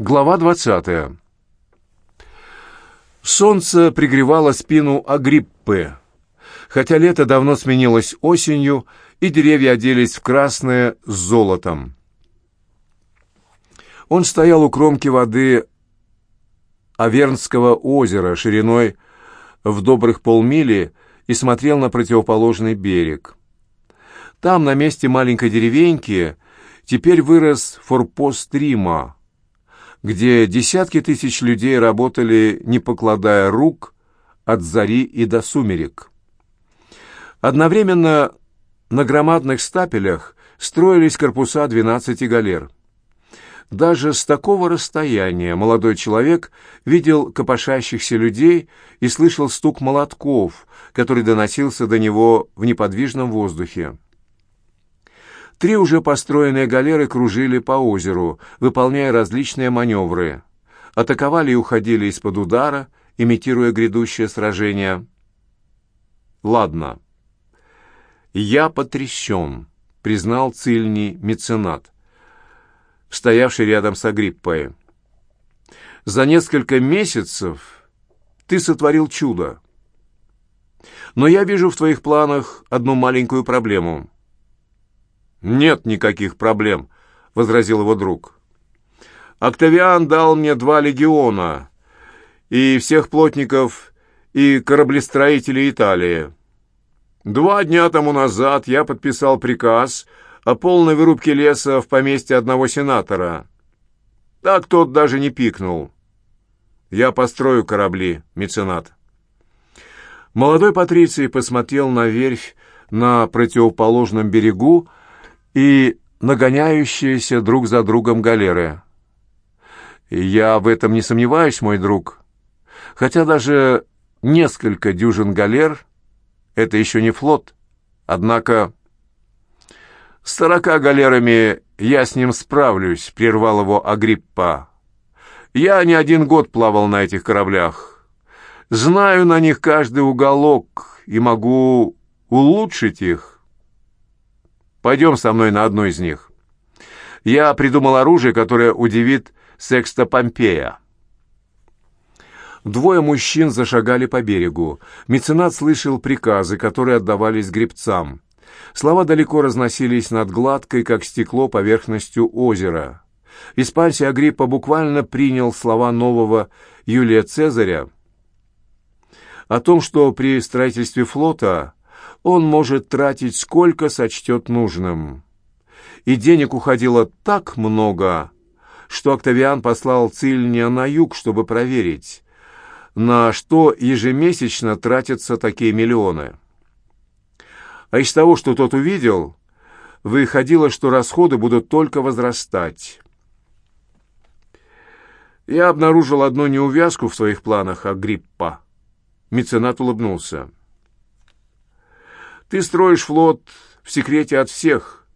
Глава двадцатая. Солнце пригревало спину Агриппы, хотя лето давно сменилось осенью, и деревья оделись в красное с золотом. Он стоял у кромки воды Авернского озера шириной в добрых полмили и смотрел на противоположный берег. Там, на месте маленькой деревеньки, теперь вырос форпост Рима, где десятки тысяч людей работали, не покладая рук, от зари и до сумерек. Одновременно на громадных стапелях строились корпуса 12 галер. Даже с такого расстояния молодой человек видел копошащихся людей и слышал стук молотков, который доносился до него в неподвижном воздухе. Три уже построенные галеры кружили по озеру, выполняя различные маневры. Атаковали и уходили из-под удара, имитируя грядущее сражение. «Ладно. Я потрясен», — признал цильний меценат, стоявший рядом с Агриппой. «За несколько месяцев ты сотворил чудо. Но я вижу в твоих планах одну маленькую проблему». «Нет никаких проблем», — возразил его друг. «Октавиан дал мне два легиона и всех плотников и кораблестроителей Италии. Два дня тому назад я подписал приказ о полной вырубке леса в поместье одного сенатора. Так тот даже не пикнул. Я построю корабли, меценат». Молодой Патриций посмотрел на верфь на противоположном берегу, и нагоняющиеся друг за другом галеры. Я в этом не сомневаюсь, мой друг. Хотя даже несколько дюжин галер — это еще не флот. Однако с сорока галерами я с ним справлюсь, — прервал его Агриппа. Я не один год плавал на этих кораблях. Знаю на них каждый уголок и могу улучшить их. Пойдем со мной на одну из них. Я придумал оружие, которое удивит Секста Помпея». Двое мужчин зашагали по берегу. Меценат слышал приказы, которые отдавались гребцам. Слова далеко разносились над гладкой, как стекло, поверхностью озера. Испансий Агриппа буквально принял слова нового Юлия Цезаря о том, что при строительстве флота он может тратить сколько сочтет нужным. И денег уходило так много, что Октавиан послал Цильния на юг, чтобы проверить, на что ежемесячно тратятся такие миллионы. А из того, что тот увидел, выходило, что расходы будут только возрастать. «Я обнаружил одну неувязку в своих планах, Агриппа». Меценат улыбнулся. Ты строишь флот в секрете от всех.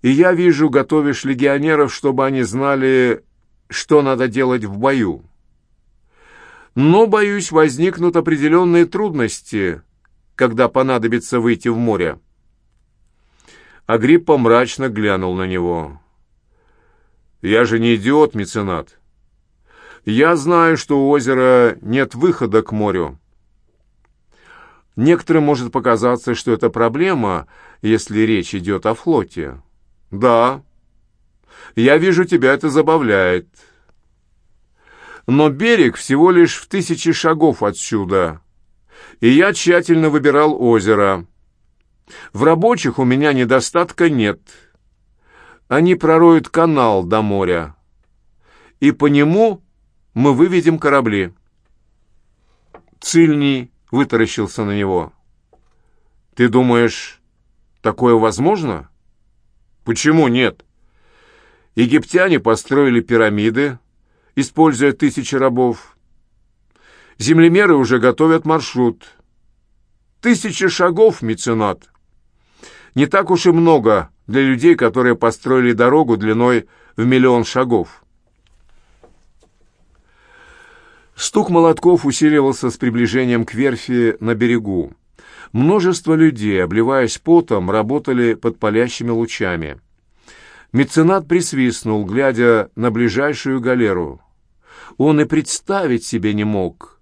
И я вижу, готовишь легионеров, чтобы они знали, что надо делать в бою. Но, боюсь, возникнут определенные трудности, когда понадобится выйти в море. Агриппа мрачно глянул на него. «Я же не идиот, меценат. Я знаю, что у озера нет выхода к морю. Некоторым может показаться, что это проблема, если речь идет о флоте. Да, я вижу, тебя это забавляет. Но берег всего лишь в тысячи шагов отсюда, и я тщательно выбирал озеро. В рабочих у меня недостатка нет. Они пророют канал до моря, и по нему мы выведем корабли. Цильний вытаращился на него. «Ты думаешь, такое возможно?» «Почему нет?» Египтяне построили пирамиды, используя тысячи рабов. Землемеры уже готовят маршрут. Тысячи шагов, меценат. Не так уж и много для людей, которые построили дорогу длиной в миллион шагов. Стук молотков усиливался с приближением к верфи на берегу. Множество людей, обливаясь потом, работали под палящими лучами. Меценат присвистнул, глядя на ближайшую галеру. Он и представить себе не мог,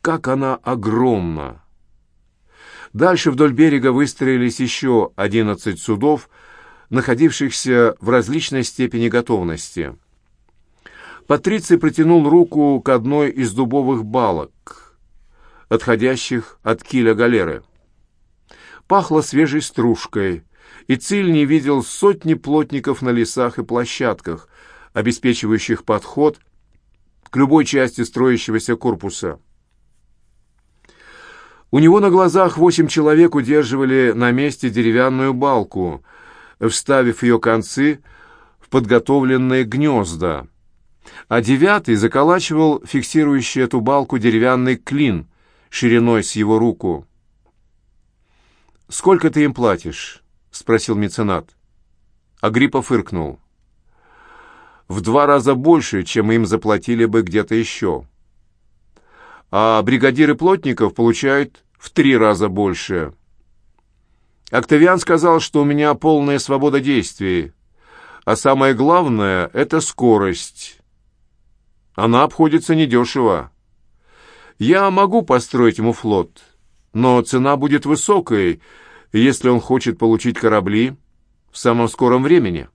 как она огромна. Дальше вдоль берега выстроились еще одиннадцать судов, находившихся в различной степени готовности. Патриций протянул руку к одной из дубовых балок, отходящих от киля галеры. Пахло свежей стружкой, и Циль не видел сотни плотников на лесах и площадках, обеспечивающих подход к любой части строящегося корпуса. У него на глазах восемь человек удерживали на месте деревянную балку, вставив ее концы в подготовленные гнезда, а девятый заколачивал фиксирующий эту балку деревянный клин шириной с его руку. «Сколько ты им платишь?» — спросил меценат. Агриппа фыркнул. «В два раза больше, чем им заплатили бы где-то еще. А бригадиры плотников получают в три раза больше. Октавиан сказал, что у меня полная свобода действий, а самое главное — это скорость. Она обходится недешево. Я могу построить ему флот, но цена будет высокой — если он хочет получить корабли в самом скором времени.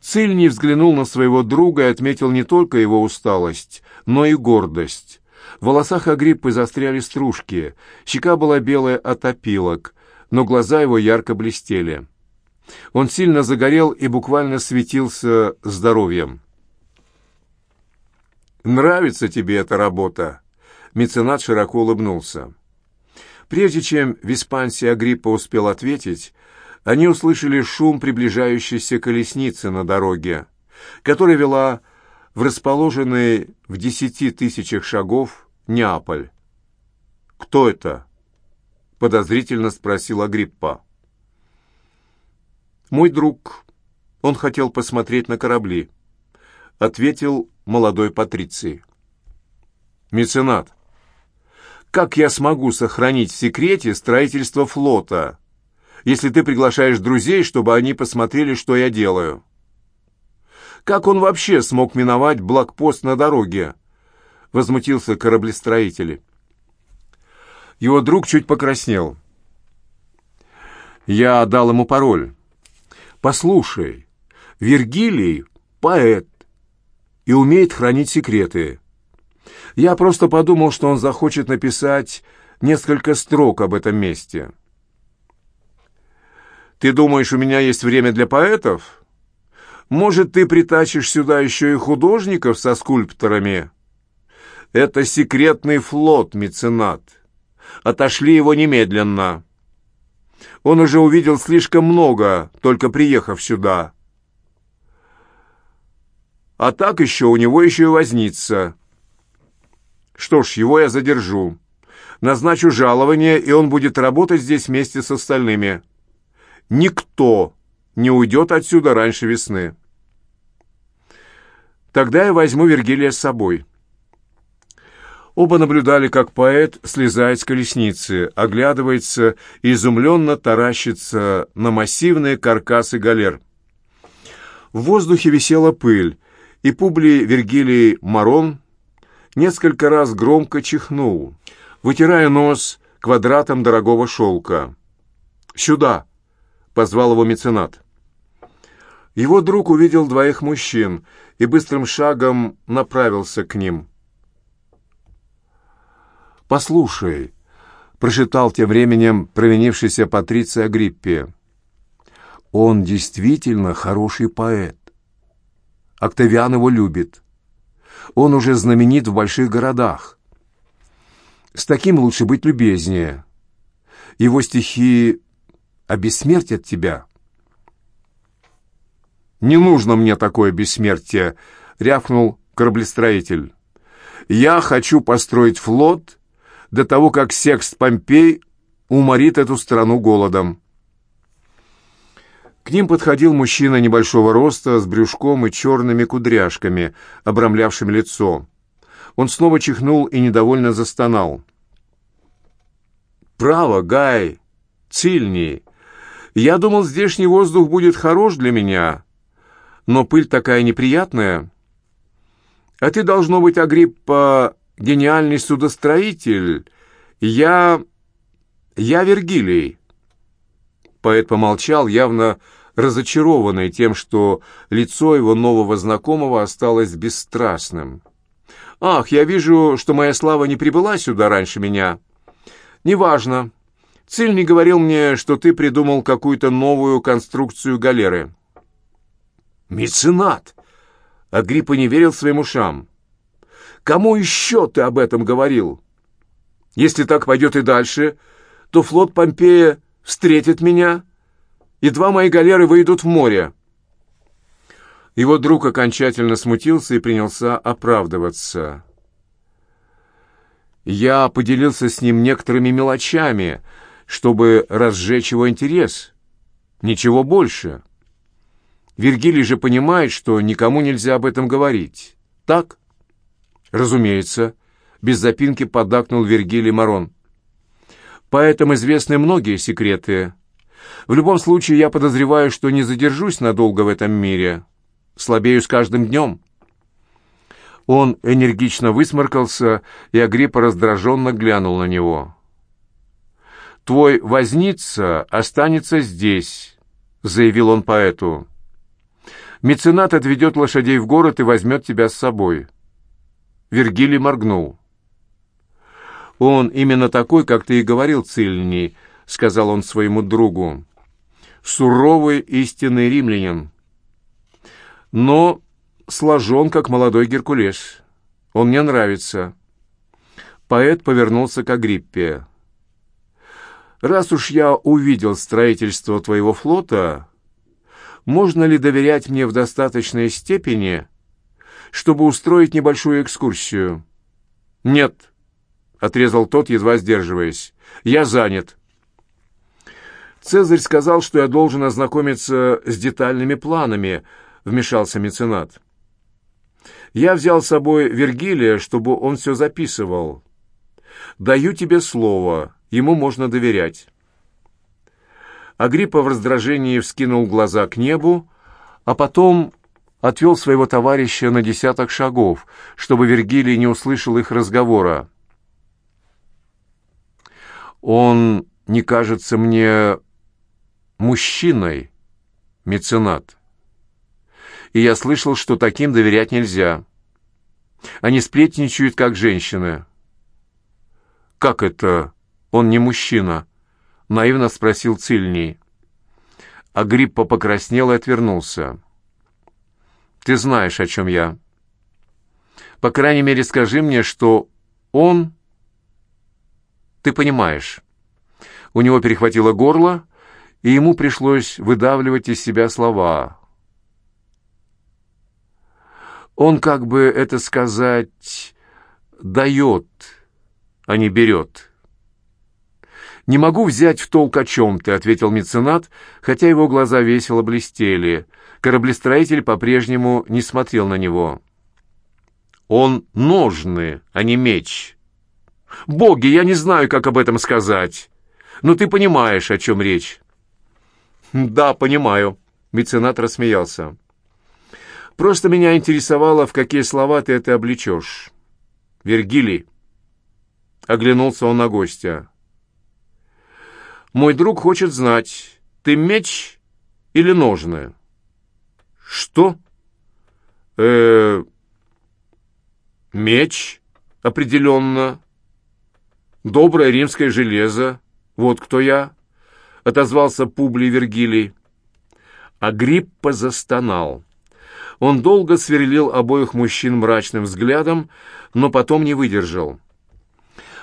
Цильний взглянул на своего друга и отметил не только его усталость, но и гордость. В волосах Агриппы застряли стружки, щека была белая от опилок, но глаза его ярко блестели. Он сильно загорел и буквально светился здоровьем. «Нравится тебе эта работа?» Меценат широко улыбнулся. Прежде чем Веспансий Агриппа успел ответить, они услышали шум приближающейся колесницы на дороге, которая вела в расположенный в десяти тысячах шагов Неаполь. «Кто это?» — подозрительно спросил Агриппа. «Мой друг. Он хотел посмотреть на корабли», — ответил молодой Патриций. «Меценат, как я смогу сохранить в секрете строительство флота, если ты приглашаешь друзей, чтобы они посмотрели, что я делаю? Как он вообще смог миновать блокпост на дороге? Возмутился кораблестроитель. Его друг чуть покраснел. Я дал ему пароль. Послушай, Вергилий — поэт и умеет хранить секреты. Я просто подумал, что он захочет написать несколько строк об этом месте. Ты думаешь, у меня есть время для поэтов? Может, ты притащишь сюда еще и художников со скульпторами? Это секретный флот, меценат. Отошли его немедленно. Он уже увидел слишком много, только приехав сюда. А так еще у него еще и вознится. Что ж, его я задержу. Назначу жалование, и он будет работать здесь вместе с остальными. Никто не уйдет отсюда раньше весны. Тогда я возьму Вергилия с собой. Оба наблюдали, как поэт слезает с колесницы, оглядывается и изумленно таращится на массивные каркасы галер. В воздухе висела пыль, и Публий Вергилий Марон несколько раз громко чихнул, вытирая нос квадратом дорогого шелка. «Сюда!» — позвал его меценат. Его друг увидел двоих мужчин и быстрым шагом направился к ним. «Послушай», — прошептал тем временем провинившийся Патриция Агриппе, — «он действительно хороший поэт. Октавиан его любит. Он уже знаменит в больших городах. С таким лучше быть любезнее. Его стихи обессмертят тебя. «Не нужно мне такое бессмертие», — рявкнул кораблестроитель. «Я хочу построить флот до того, как Секст Помпей уморит эту страну голодом». К ним подходил мужчина небольшого роста, с брюшком и черными кудряшками, обрамлявшим лицо. Он снова чихнул и недовольно застонал. «Право, Гай! Цильней! Я думал, здешний воздух будет хорош для меня, но пыль такая неприятная. А ты, должно быть, Агриппа, гениальный судостроитель. Я... я Вергилий». Поэт помолчал, явно разочарованный тем, что лицо его нового знакомого осталось бесстрастным. «Ах, я вижу, что моя слава не прибыла сюда раньше меня. Неважно. Цильный говорил мне, что ты придумал какую-то новую конструкцию галеры». «Меценат!» Агриппа не верил своим ушам. «Кому еще ты об этом говорил? Если так пойдет и дальше, то флот Помпея встретит меня, и два мои галеры выйдут в море». Его друг окончательно смутился и принялся оправдываться. Я поделился с ним некоторыми мелочами, чтобы разжечь его интерес. Ничего больше. Вергилий же понимает, что никому нельзя об этом говорить. Так? Разумеется, без запинки поддакнул Вергилий Марон. Поэтому известны многие секреты. В любом случае, я подозреваю, что не задержусь надолго в этом мире. Слабею с каждым днем. Он энергично высморкался, и Агриппа раздраженно глянул на него. «Твой возница останется здесь», — заявил он поэту. «Меценат отведет лошадей в город и возьмет тебя с собой». Вергилий моргнул. «Он именно такой, как ты и говорил, Цильний», — сказал он своему другу. «Суровый истинный римлянин. Но сложен, как молодой Геркулес. Он мне нравится». Поэт повернулся к Агриппе. «Раз уж я увидел строительство твоего флота, можно ли доверять мне в достаточной степени, чтобы устроить небольшую экскурсию?» «Нет», — отрезал тот, едва сдерживаясь. «Я занят». «Цезарь сказал, что я должен ознакомиться с детальными планами», — вмешался меценат. «Я взял с собой Вергилия, чтобы он все записывал. Даю тебе слово, ему можно доверять». Агриппа в раздражении вскинул глаза к небу, а потом отвел своего товарища на десяток шагов, чтобы Вергилий не услышал их разговора. Он не кажется мне мужчиной, меценат. И я слышал, что таким доверять нельзя. Они сплетничают, как женщины. «Как это? Он не мужчина?» — наивно спросил Цильний. Агриппа покраснел и отвернулся. «Ты знаешь, о чем я. По крайней мере, скажи мне, что он ты понимаешь. У него перехватило горло, и ему пришлось выдавливать из себя слова. Он, как бы это сказать, дает, а не берет. «Не могу взять в толк о чем ты», — ответил меценат, хотя его глаза весело блестели. Кораблестроитель по-прежнему не смотрел на него. «Он ножны, а не меч», Боги, я не знаю, как об этом сказать. Но ты понимаешь, о чем речь. Да, понимаю. Меценат рассмеялся. Просто меня интересовало, в какие слова ты это облечешь. Вергилий. Оглянулся он на гостя. Мой друг хочет знать, ты меч или ножны? Что? Э, -э меч, определенно. Доброе римское железо. Вот кто я, — отозвался Публий Вергилий. Агриппа застонал. Он долго сверлил обоих мужчин мрачным взглядом, но потом не выдержал.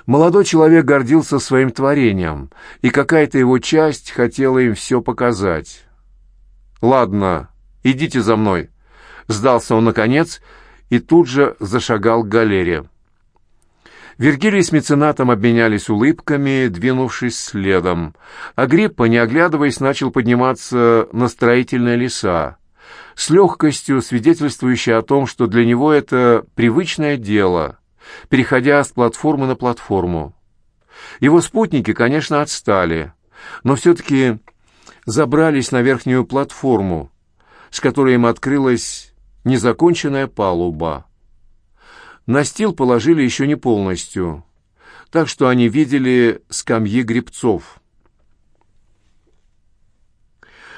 Молодой человек гордился своим творением, и какая-то его часть хотела им все показать. «Ладно, идите за мной», — сдался он наконец и тут же зашагал к галере. Вергилий с меценатом обменялись улыбками, двинувшись следом. Агриппа, не оглядываясь, начал подниматься на строительные леса, с легкостью свидетельствующей о том, что для него это привычное дело, переходя с платформы на платформу. Его спутники, конечно, отстали, но все-таки забрались на верхнюю платформу, с которой им открылась незаконченная палуба. Настил положили еще не полностью, так что они видели скамьи гребцов.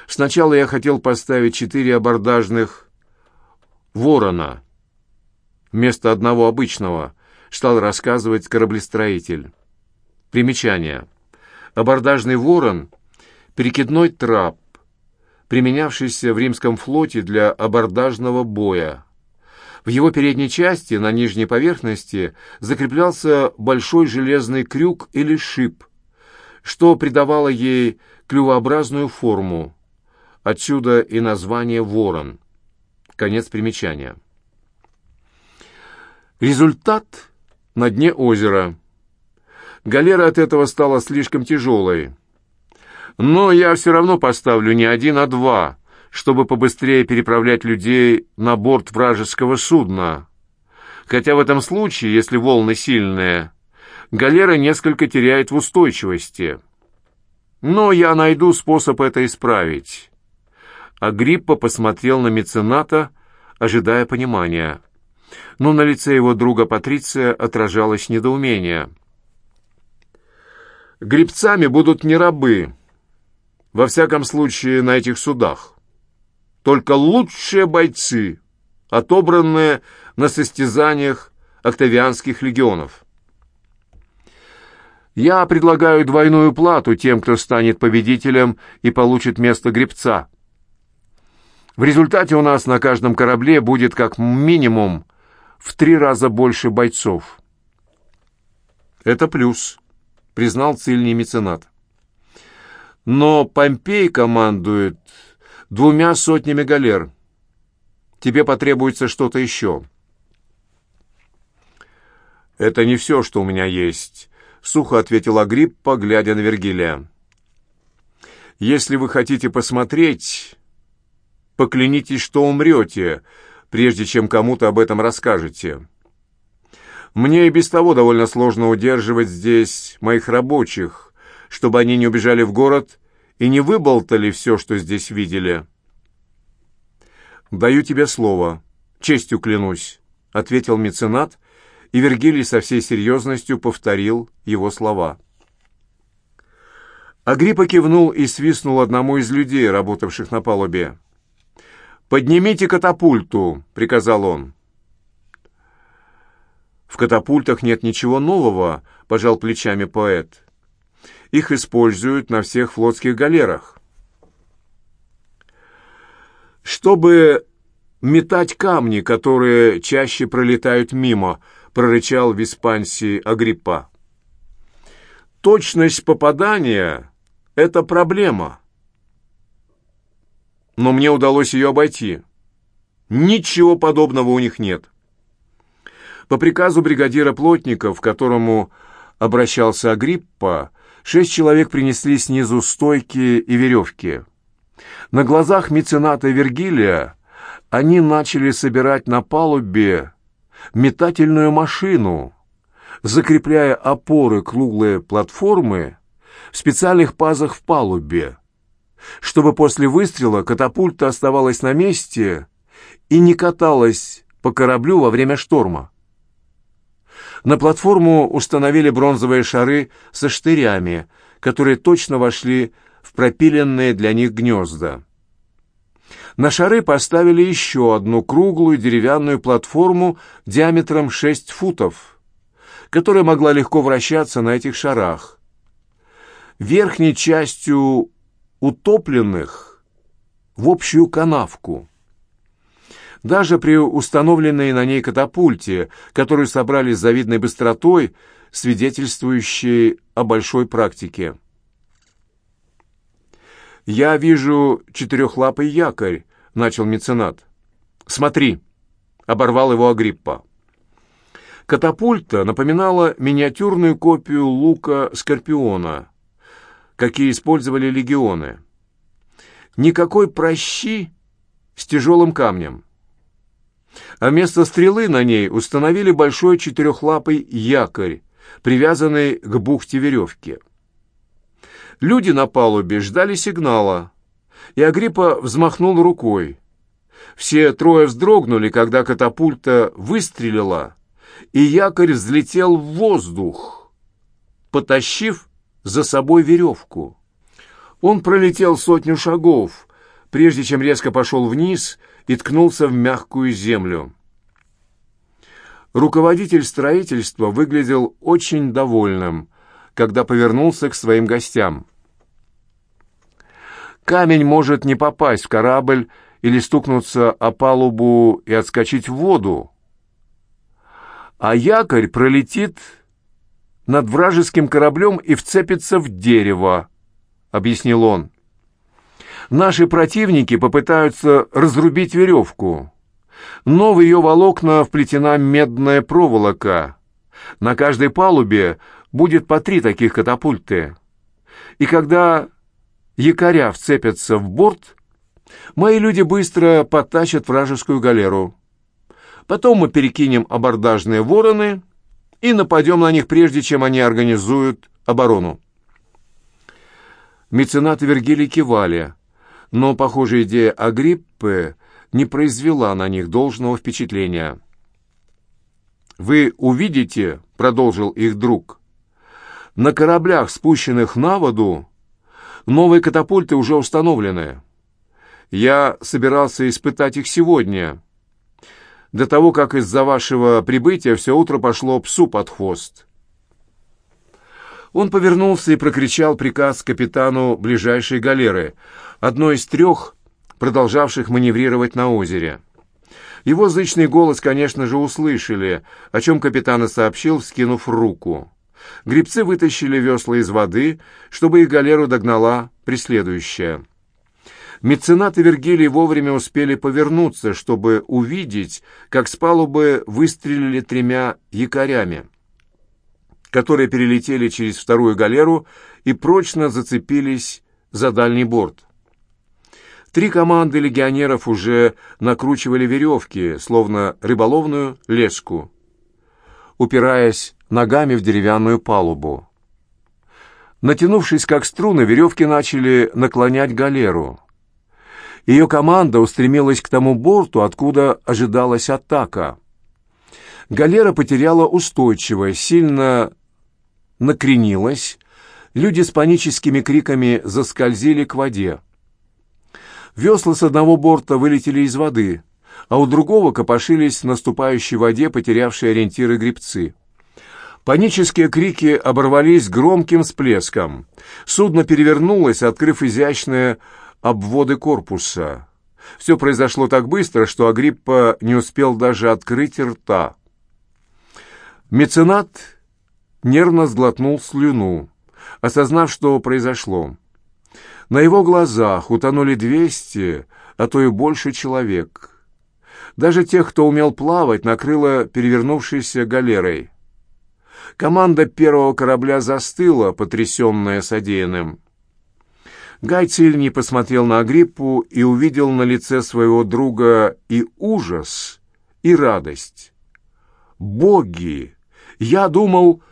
Сначала я хотел поставить четыре абордажных «Ворона» вместо одного обычного, стал рассказывать кораблестроитель. Примечание. Абордажный «Ворон» — перекидной трап, применявшийся в римском флоте для абордажного боя. В его передней части, на нижней поверхности, закреплялся большой железный крюк или шип, что придавало ей клювообразную форму. Отсюда и название «Ворон». Конец примечания. Результат на дне озера. Галера от этого стала слишком тяжелой. Но я все равно поставлю не один, а два, чтобы побыстрее переправлять людей на борт вражеского судна. Хотя в этом случае, если волны сильные, галера несколько теряет в устойчивости. Но я найду способ это исправить. Агриппа посмотрел на мецената, ожидая понимания. Но на лице его друга Патриция отражалось недоумение. «Гребцами будут не рабы, во всяком случае на этих судах. Только лучшие бойцы, отобранные на состязаниях октавианских легионов». Я предлагаю двойную плату тем, кто станет победителем и получит место гребца. В результате у нас на каждом корабле будет как минимум в три раза больше бойцов. Это плюс, признал цильный меценат. Но Помпей командует двумя сотнями галер. Тебе потребуется что-то еще. Это не все, что у меня есть, сухо ответил Агриппа, глядя на Вергилия. Если вы хотите посмотреть, поклянитесь, что умрете, прежде чем кому-то об этом расскажете. Мне и без того довольно сложно удерживать здесь моих рабочих, чтобы они не убежали в город и не выболтали все, что здесь видели. «Даю тебе слово, честью клянусь», — ответил меценат, и Вергилий со всей серьезностью повторил его слова. Агриппа кивнул и свистнул одному из людей, работавших на палубе. «Поднимите катапульту», — приказал он. «В катапультах нет ничего нового», — пожал плечами поэт. «Их используют на всех флотских галерах». «Чтобы метать камни, которые чаще пролетают мимо», — прорычал в Испансии Агриппа. «Точность попадания — это проблема» но мне удалось ее обойти. Ничего подобного у них нет. По приказу бригадира плотников, к которому обращался Агриппа, шесть человек принесли снизу стойки и веревки. На глазах мецената Вергилия они начали собирать на палубе метательную машину, закрепляя опоры круглой платформы в специальных пазах в палубе, чтобы после выстрела катапульта оставалась на месте и не каталась по кораблю во время шторма. На платформу установили бронзовые шары со штырями, которые точно вошли в пропиленные для них гнезда. На шары поставили еще одну круглую деревянную платформу диаметром 6 футов, которая могла легко вращаться на этих шарах. Верхней частью утопленных в общую канавку. Даже при установленной на ней катапульте, которую собрали с завидной быстротой, свидетельствующей о большой практике. «Я вижу четырехлапый якорь», — начал меценат. «Смотри», — оборвал его Агриппа. Катапульта напоминала миниатюрную копию лука Скорпиона, какие использовали легионы. Никакой прощи с тяжелым камнем. А вместо стрелы на ней установили большой четырехлапый якорь, привязанный к бухте веревки. Люди на палубе ждали сигнала, и Агриппа взмахнул рукой. Все трое вздрогнули, когда катапульта выстрелила, и якорь взлетел в воздух, потащив за собой веревку. Он пролетел сотню шагов, прежде чем резко пошел вниз и ткнулся в мягкую землю. Руководитель строительства выглядел очень довольным, когда повернулся к своим гостям. Камень может не попасть в корабль или стукнуться о палубу и отскочить в воду, а якорь пролетит над вражеским кораблем и вцепится в дерево, — объяснил он. Наши противники попытаются разрубить веревку, но в ее волокна вплетена медная проволока. На каждой палубе будет по три таких катапульты. И когда якоря вцепятся в борт, мои люди быстро потащат вражескую галеру. Потом мы перекинем абордажные вороны и нападем на них, прежде чем они организуют оборону. Меценаты Вергилий кивали, но, похоже, идея Агриппы не произвела на них должного впечатления. «Вы увидите», — продолжил их друг, — «на кораблях, спущенных на воду, новые катапульты уже установлены. Я собирался испытать их сегодня, до того, как из-за вашего прибытия все утро пошло псу под хвост». Он повернулся и прокричал приказ капитану ближайшей галеры, одной из трех, продолжавших маневрировать на озере. Его зычный голос, конечно же, услышали, о чем капитан и сообщил, вскинув руку. Грибцы вытащили весла из воды, чтобы их галеру догнала преследующая. Меценат и Вергилий вовремя успели повернуться, чтобы увидеть, как с палубы выстрелили тремя якорями которые перелетели через вторую галеру и прочно зацепились за дальний борт. Три команды легионеров уже накручивали веревки, словно рыболовную леску, упираясь ногами в деревянную палубу. Натянувшись как струны, веревки начали наклонять галеру. Ее команда устремилась к тому борту, откуда ожидалась атака. Галера потеряла устойчивость, сильно накренилась, люди с паническими криками заскользили к воде. Весла с одного борта вылетели из воды, а у другого копошились в наступающей воде потерявшие ориентиры гребцы. Панические крики оборвались громким всплеском. Судно перевернулось, открыв изящные обводы корпуса. Все произошло так быстро, что Агриппа не успел даже открыть рта. Меценат нервно сглотнул слюну, осознав, что произошло. На его глазах утонули двести, а то и больше человек. Даже тех, кто умел плавать, накрыло перевернувшейся галерой. Команда первого корабля застыла, потрясенная содеянным. Гай Цильний посмотрел на Агриппу и увидел на лице своего друга и ужас, и радость. «Боги! Я думал...»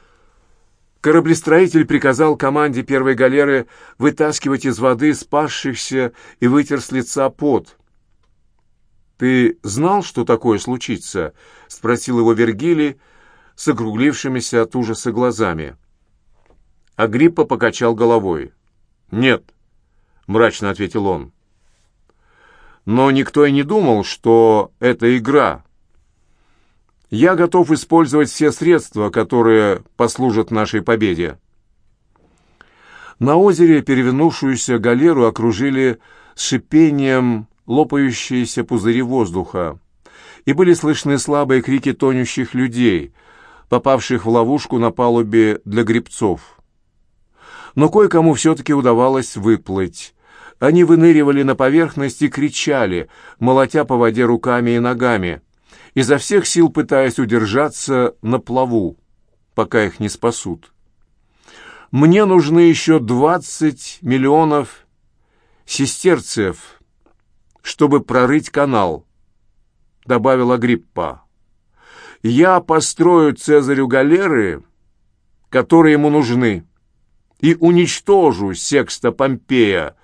Кораблестроитель приказал команде первой галеры вытаскивать из воды спасшихся и вытер с лица пот. «Ты знал, что такое случится?» — спросил его Вергилий с округлившимися от ужаса глазами. Агриппа покачал головой. «Нет», — мрачно ответил он. «Но никто и не думал, что это игра», я готов использовать все средства, которые послужат нашей победе. На озере перевернувшуюся галеру окружили с шипением лопающиеся пузыри воздуха, и были слышны слабые крики тонущих людей, попавших в ловушку на палубе для грибцов. Но кое-кому все-таки удавалось выплыть. Они выныривали на поверхность и кричали, молотя по воде руками и ногами — изо всех сил пытаясь удержаться на плаву, пока их не спасут. Мне нужны еще двадцать миллионов сестерцев, чтобы прорыть канал, добавил Агриппа. Я построю Цезарю галеры, которые ему нужны, и уничтожу Секста Помпея,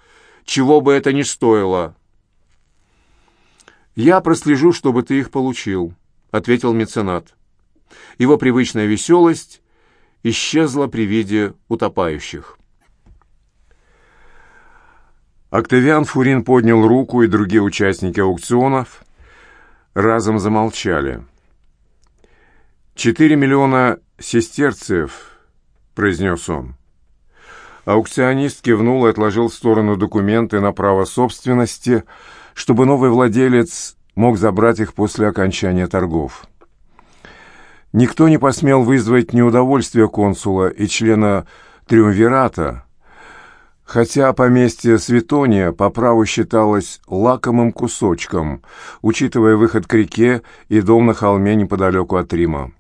чего бы это ни стоило». «Я прослежу, чтобы ты их получил», — ответил меценат. Его привычная веселость исчезла при виде утопающих. Октавиан Фурин поднял руку, и другие участники аукционов разом замолчали. «Четыре миллиона сестерцев», — произнес он. Аукционист кивнул и отложил в сторону документы на право собственности, чтобы новый владелец мог забрать их после окончания торгов. Никто не посмел вызвать неудовольствие консула и члена Триумвирата, хотя поместье Светония по праву считалось лакомым кусочком, учитывая выход к реке и дом на холме неподалеку от Рима.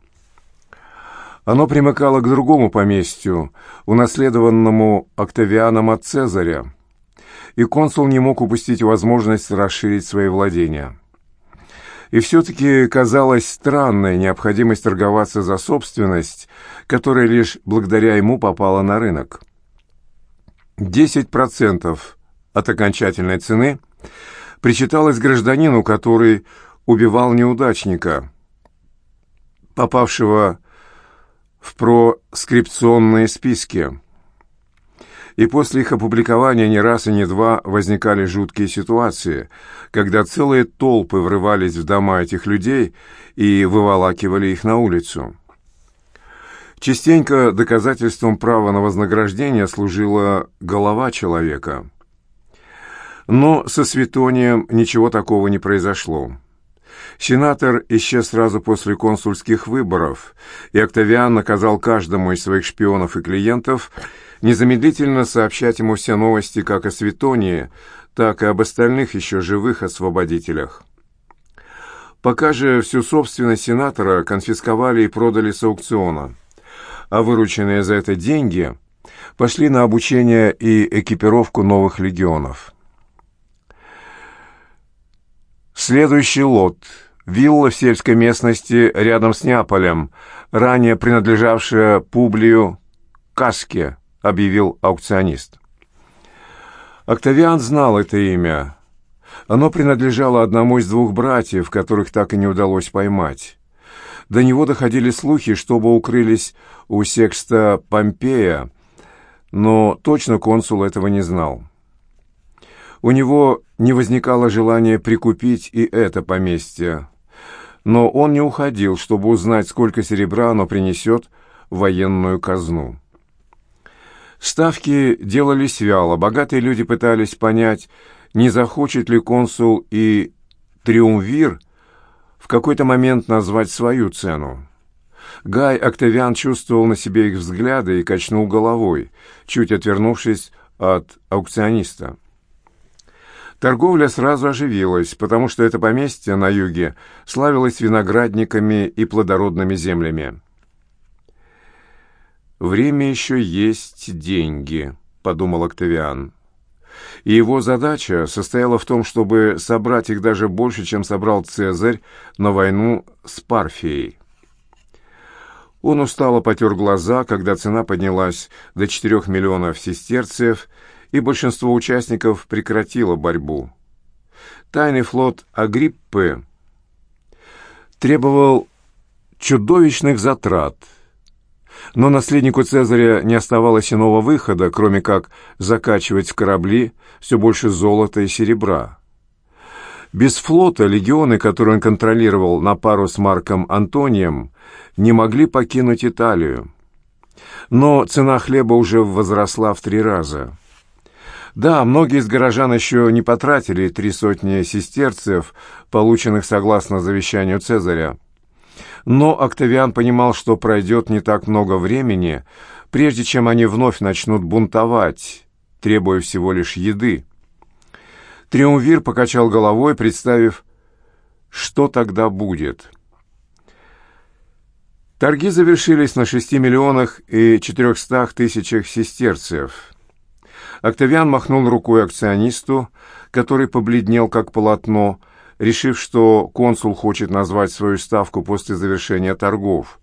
Оно примыкало к другому поместью, унаследованному Октавианом от Цезаря, и консул не мог упустить возможность расширить свои владения. И все-таки казалась странной необходимость торговаться за собственность, которая лишь благодаря ему попала на рынок. 10% от окончательной цены причиталось гражданину, который убивал неудачника, попавшего в проскрипционные списки. И после их опубликования не раз и не два возникали жуткие ситуации, когда целые толпы врывались в дома этих людей и выволакивали их на улицу. Частенько доказательством права на вознаграждение служила голова человека. Но со Светонием ничего такого не произошло. Сенатор исчез сразу после консульских выборов, и Октавиан наказал каждому из своих шпионов и клиентов незамедлительно сообщать ему все новости как о Светонии, так и об остальных еще живых освободителях. Пока же всю собственность сенатора конфисковали и продали с аукциона – а вырученные за это деньги пошли на обучение и экипировку новых легионов. Следующий лот – вилла в сельской местности рядом с Неаполем, ранее принадлежавшая Публию Каске, объявил аукционист. Октавиан знал это имя. Оно принадлежало одному из двух братьев, которых так и не удалось поймать. До него доходили слухи, чтобы укрылись у секста Помпея, но точно консул этого не знал. У него не возникало желания прикупить и это поместье, но он не уходил, чтобы узнать, сколько серебра оно принесет в военную казну. Ставки делались вяло, богатые люди пытались понять, не захочет ли консул и триумвир – в какой-то момент назвать свою цену. Гай Октавиан чувствовал на себе их взгляды и качнул головой, чуть отвернувшись от аукциониста. Торговля сразу оживилась, потому что это поместье на юге славилось виноградниками и плодородными землями. «Время еще есть деньги», — подумал Октавиан и его задача состояла в том, чтобы собрать их даже больше, чем собрал Цезарь на войну с Парфией. Он устало потер глаза, когда цена поднялась до 4 миллионов сестерцев, и большинство участников прекратило борьбу. Тайный флот Агриппы требовал чудовищных затрат – но наследнику Цезаря не оставалось иного выхода, кроме как закачивать в корабли все больше золота и серебра. Без флота легионы, которые он контролировал на пару с Марком Антонием, не могли покинуть Италию. Но цена хлеба уже возросла в три раза. Да, многие из горожан еще не потратили три сотни сестерцев, полученных согласно завещанию Цезаря. Но Октавиан понимал, что пройдет не так много времени, прежде чем они вновь начнут бунтовать, требуя всего лишь еды. Триумвир покачал головой, представив, что тогда будет. Торги завершились на 6 миллионах и 400 тысячах сестерцев. Октавиан махнул рукой акционисту, который побледнел как полотно, решив, что консул хочет назвать свою ставку после завершения торгов.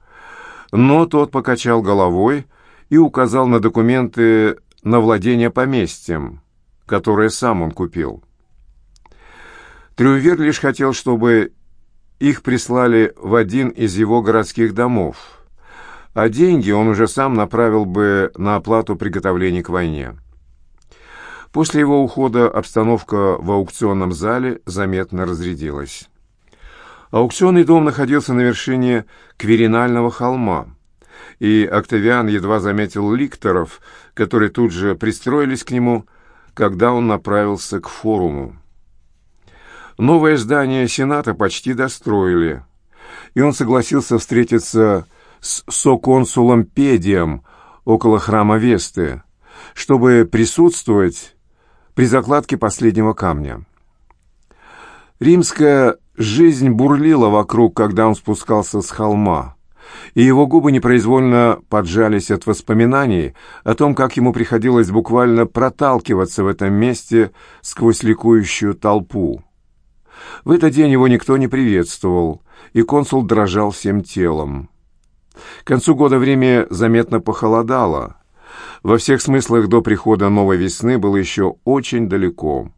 Но тот покачал головой и указал на документы на владение поместьем, которое сам он купил. Трювер лишь хотел, чтобы их прислали в один из его городских домов, а деньги он уже сам направил бы на оплату приготовлений к войне. После его ухода обстановка в аукционном зале заметно разрядилась. Аукционный дом находился на вершине Кверинального холма, и Октавиан едва заметил ликторов, которые тут же пристроились к нему, когда он направился к форуму. Новое здание Сената почти достроили, и он согласился встретиться с соконсулом Педием около храма Весты, чтобы присутствовать при закладке последнего камня. Римская жизнь бурлила вокруг, когда он спускался с холма, и его губы непроизвольно поджались от воспоминаний о том, как ему приходилось буквально проталкиваться в этом месте сквозь ликующую толпу. В этот день его никто не приветствовал, и консул дрожал всем телом. К концу года время заметно похолодало. Во всех смыслах до прихода новой весны было еще очень далеко.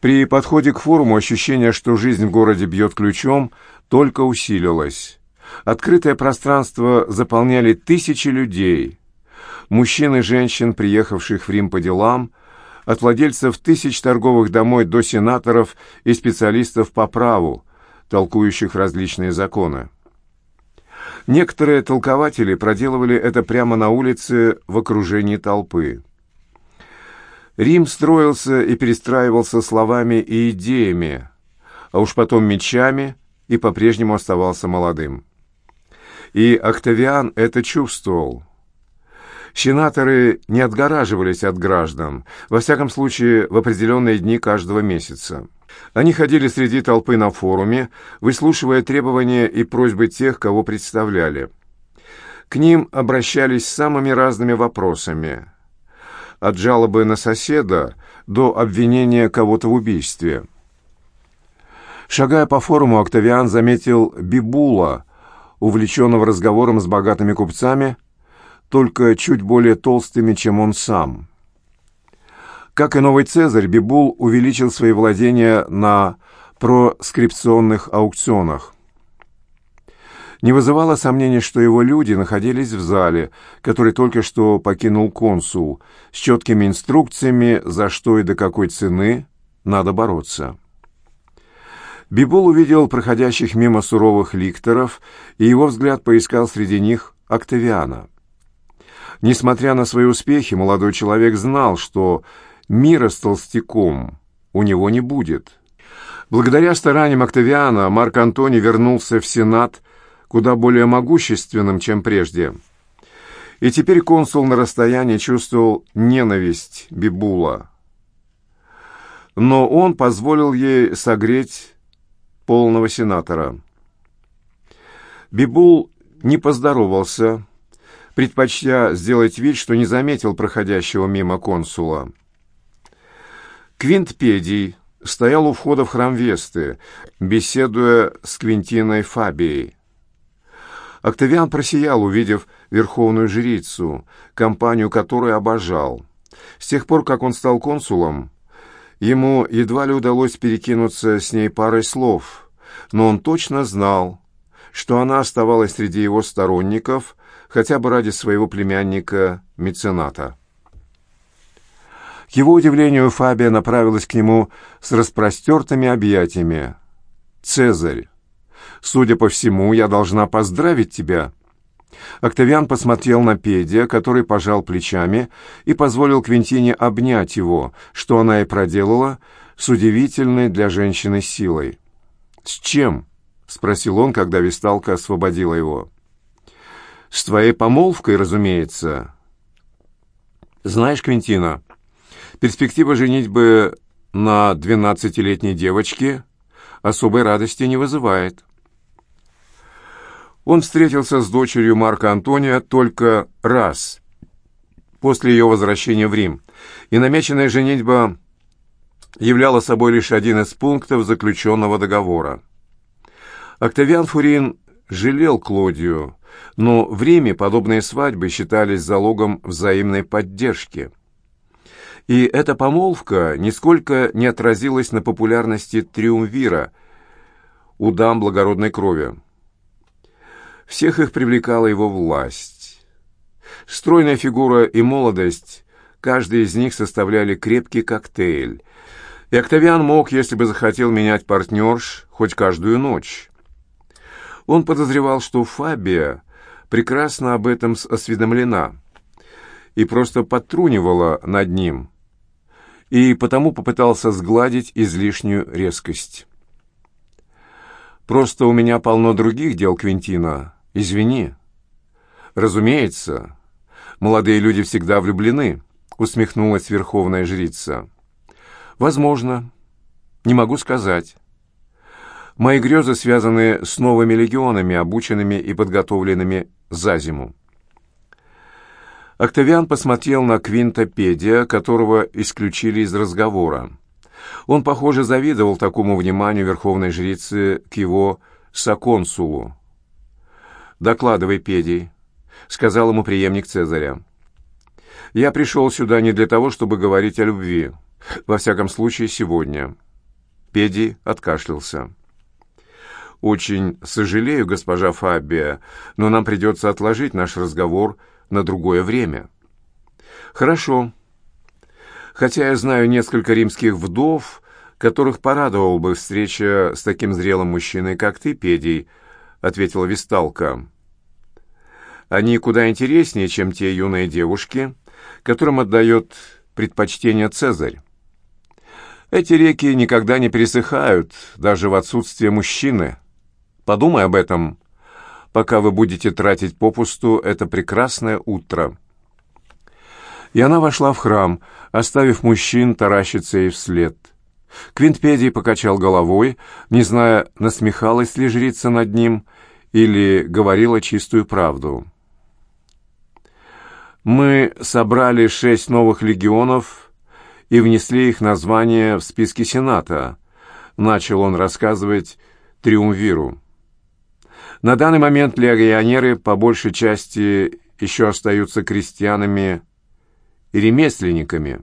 При подходе к форуму ощущение, что жизнь в городе бьет ключом, только усилилось. Открытое пространство заполняли тысячи людей. Мужчин и женщин, приехавших в Рим по делам – от владельцев тысяч торговых домов до сенаторов и специалистов по праву, толкующих различные законы. Некоторые толкователи проделывали это прямо на улице в окружении толпы. Рим строился и перестраивался словами и идеями, а уж потом мечами и по-прежнему оставался молодым. И Октавиан это чувствовал – Сенаторы не отгораживались от граждан, во всяком случае в определенные дни каждого месяца. Они ходили среди толпы на форуме, выслушивая требования и просьбы тех, кого представляли. К ним обращались с самыми разными вопросами. От жалобы на соседа до обвинения кого-то в убийстве. Шагая по форуму, Октавиан заметил Бибула, увлеченного разговором с богатыми купцами, только чуть более толстыми, чем он сам. Как и новый Цезарь, Бибул увеличил свои владения на проскрипционных аукционах. Не вызывало сомнений, что его люди находились в зале, который только что покинул консул, с четкими инструкциями, за что и до какой цены надо бороться. Бибул увидел проходящих мимо суровых ликторов, и его взгляд поискал среди них Октавиана. Несмотря на свои успехи, молодой человек знал, что мира с толстяком у него не будет. Благодаря стараниям Октавиана Марк Антоний вернулся в Сенат куда более могущественным, чем прежде. И теперь консул на расстоянии чувствовал ненависть Бибула. Но он позволил ей согреть полного сенатора. Бибул не поздоровался, предпочтя сделать вид, что не заметил проходящего мимо консула. Квинт Педий стоял у входа в храм Весты, беседуя с Квинтиной Фабией. Октавиан просиял, увидев верховную жрицу, компанию которой обожал. С тех пор, как он стал консулом, ему едва ли удалось перекинуться с ней парой слов, но он точно знал, что она оставалась среди его сторонников хотя бы ради своего племянника-мецената. К его удивлению, Фабия направилась к нему с распростертыми объятиями. «Цезарь, судя по всему, я должна поздравить тебя». Октавиан посмотрел на Педия, который пожал плечами и позволил Квинтине обнять его, что она и проделала с удивительной для женщины силой. «С чем?» — спросил он, когда Висталка освободила его. С твоей помолвкой, разумеется. Знаешь, Квинтина, перспектива женитьбы на двенадцатилетней девочке особой радости не вызывает. Он встретился с дочерью Марка Антония только раз после ее возвращения в Рим, и намеченная женитьба являла собой лишь один из пунктов заключенного договора. Октавиан Фурин жалел Клодию, но в Риме подобные свадьбы считались залогом взаимной поддержки. И эта помолвка нисколько не отразилась на популярности Триумвира у дам благородной крови. Всех их привлекала его власть. Стройная фигура и молодость, каждый из них составляли крепкий коктейль, и Октавиан мог, если бы захотел, менять партнерш хоть каждую ночь. Он подозревал, что Фабия прекрасно об этом осведомлена и просто подтрунивала над ним, и потому попытался сгладить излишнюю резкость. «Просто у меня полно других дел, Квинтина. Извини». «Разумеется, молодые люди всегда влюблены», — усмехнулась верховная жрица. «Возможно. Не могу сказать». Мои грезы связаны с новыми легионами, обученными и подготовленными за зиму. Октавиан посмотрел на Квинта Педия, которого исключили из разговора. Он, похоже, завидовал такому вниманию верховной жрицы к его соконсулу. «Докладывай, Педий», — сказал ему преемник Цезаря. «Я пришел сюда не для того, чтобы говорить о любви. Во всяком случае, сегодня». Педий откашлялся. «Очень сожалею, госпожа Фабия, но нам придется отложить наш разговор на другое время». «Хорошо. Хотя я знаю несколько римских вдов, которых порадовал бы встреча с таким зрелым мужчиной, как ты, Педий», — ответила Висталка. «Они куда интереснее, чем те юные девушки, которым отдает предпочтение Цезарь. Эти реки никогда не пересыхают, даже в отсутствие мужчины». Подумай об этом, пока вы будете тратить попусту это прекрасное утро». И она вошла в храм, оставив мужчин таращиться ей вслед. Квинтпедий покачал головой, не зная, насмехалась ли жрица над ним или говорила чистую правду. «Мы собрали шесть новых легионов и внесли их название в списки Сената», — начал он рассказывать Триумвиру. На данный момент легионеры по большей части еще остаются крестьянами и ремесленниками.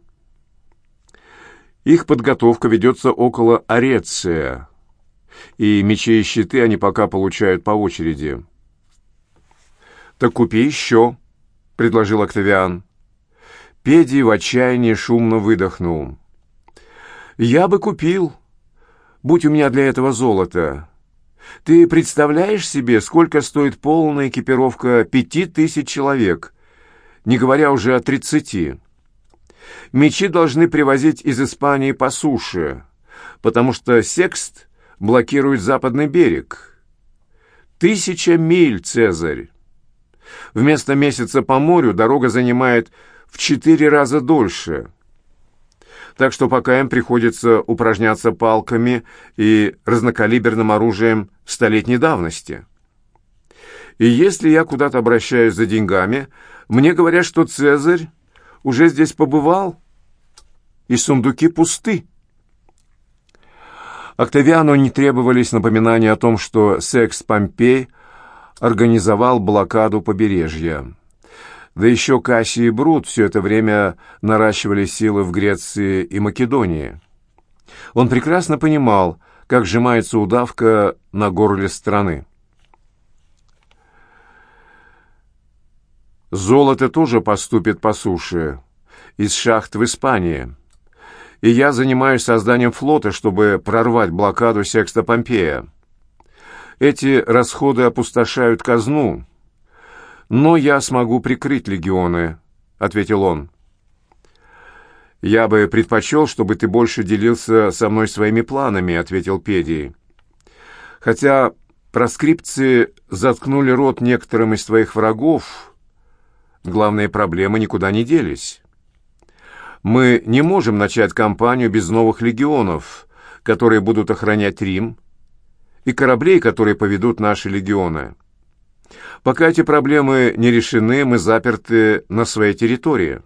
Их подготовка ведется около Ореция, и мечи и щиты они пока получают по очереди. «Так купи еще», — предложил Октавиан. Педи в отчаянии шумно выдохнул. «Я бы купил, будь у меня для этого золото. Ты представляешь себе, сколько стоит полная экипировка пяти тысяч человек, не говоря уже о тридцати? Мечи должны привозить из Испании по суше, потому что секст блокирует западный берег. Тысяча миль, Цезарь! Вместо месяца по морю дорога занимает в четыре раза дольше – так что пока им приходится упражняться палками и разнокалиберным оружием столетней давности. И если я куда-то обращаюсь за деньгами, мне говорят, что Цезарь уже здесь побывал, и сундуки пусты. Октавиану не требовались напоминания о том, что Секс Помпей организовал блокаду побережья. Да еще Кассий и Брут все это время наращивали силы в Греции и Македонии. Он прекрасно понимал, как сжимается удавка на горле страны. Золото тоже поступит по суше, из шахт в Испании. И я занимаюсь созданием флота, чтобы прорвать блокаду Секста Помпея. Эти расходы опустошают казну, «Но я смогу прикрыть легионы», — ответил он. «Я бы предпочел, чтобы ты больше делился со мной своими планами», — ответил Педий. «Хотя проскрипции заткнули рот некоторым из твоих врагов, главные проблемы никуда не делись. Мы не можем начать кампанию без новых легионов, которые будут охранять Рим, и кораблей, которые поведут наши легионы. Пока эти проблемы не решены, мы заперты на своей территории.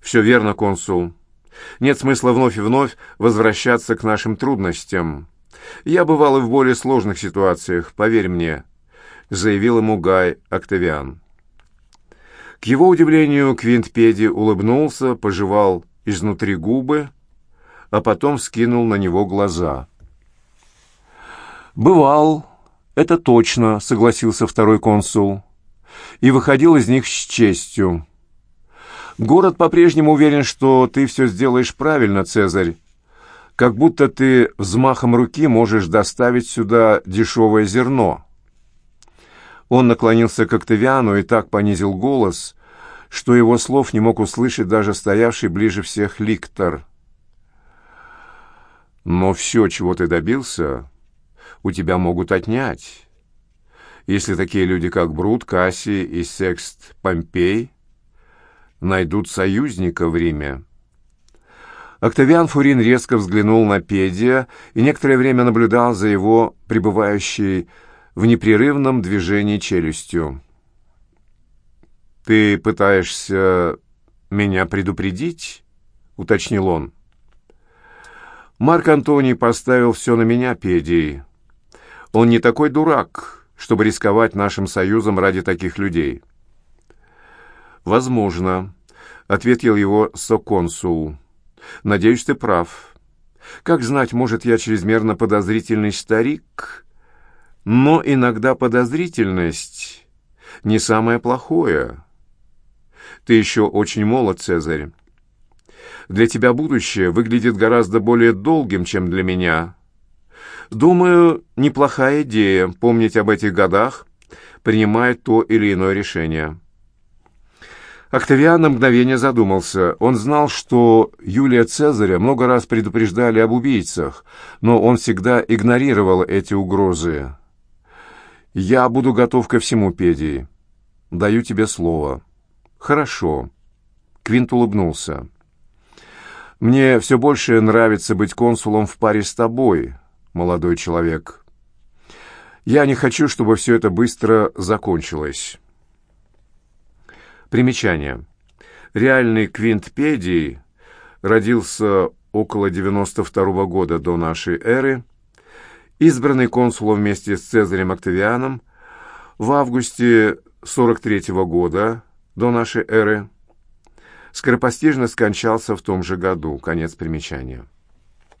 Все верно, консул. Нет смысла вновь и вновь возвращаться к нашим трудностям. Я бывал и в более сложных ситуациях, поверь мне, заявил ему Гай Октавиан. К его удивлению, Квинт Педи улыбнулся, пожевал изнутри губы, а потом скинул на него глаза. «Бывал, это точно», — согласился второй консул, и выходил из них с честью. «Город по-прежнему уверен, что ты все сделаешь правильно, Цезарь, как будто ты взмахом руки можешь доставить сюда дешевое зерно». Он наклонился к Октавиану и так понизил голос, что его слов не мог услышать даже стоявший ближе всех ликтор. «Но все, чего ты добился, у тебя могут отнять. Если такие люди, как Брут, Кассий и Секст Помпей, найдут союзника в Риме». Октавиан Фурин резко взглянул на Педия и некоторое время наблюдал за его пребывающей в непрерывном движении челюстью. «Ты пытаешься меня предупредить?» — уточнил он. Марк Антоний поставил все на меня, Педий. Он не такой дурак, чтобы рисковать нашим союзом ради таких людей. «Возможно», — ответил его соконсул. «Надеюсь, ты прав. Как знать, может, я чрезмерно подозрительный старик, но иногда подозрительность не самое плохое. Ты еще очень молод, Цезарь. Для тебя будущее выглядит гораздо более долгим, чем для меня. Думаю, неплохая идея помнить об этих годах, принимая то или иное решение. Октавиан на мгновение задумался. Он знал, что Юлия Цезаря много раз предупреждали об убийцах, но он всегда игнорировал эти угрозы. «Я буду готов ко всему, Педий. Даю тебе слово». «Хорошо». Квинт улыбнулся. «Мне все больше нравится быть консулом в паре с тобой, молодой человек. Я не хочу, чтобы все это быстро закончилось». Примечание. Реальный Квинт Педий родился около 92 года до нашей эры, избранный консулом вместе с Цезарем Октавианом в августе 43 -го года до нашей эры, скоропостижно скончался в том же году. Конец примечания.